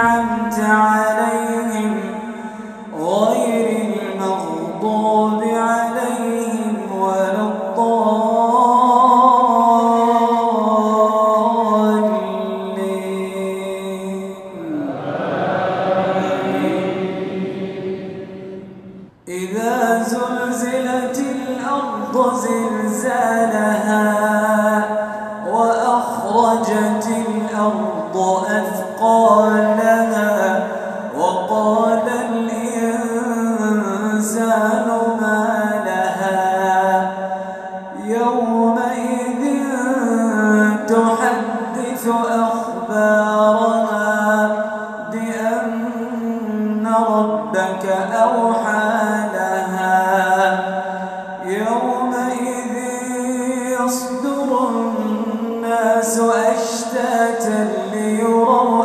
أنعمت عليهم غير المغضوب عليهم ولا الضالين. إذا زلزلت الأرض زلزالها ربك أوحى لها. يومئذ ليروا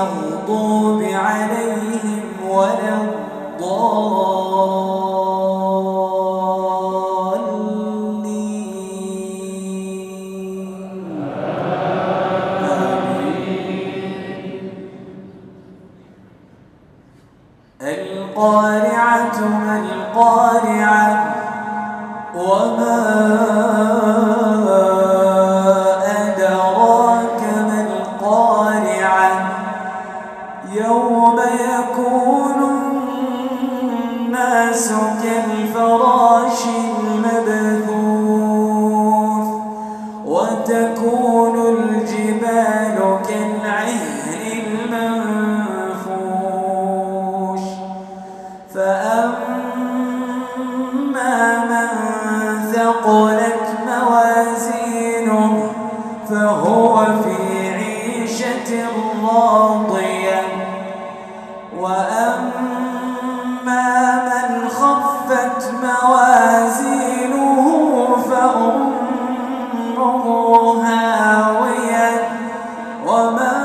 المغضوب عليهم ولا الضالين. القارعة ما القارعة. كالفراش المبثوث وتكون الجبال كالعهن المنفوش. فأما من ثقلت وما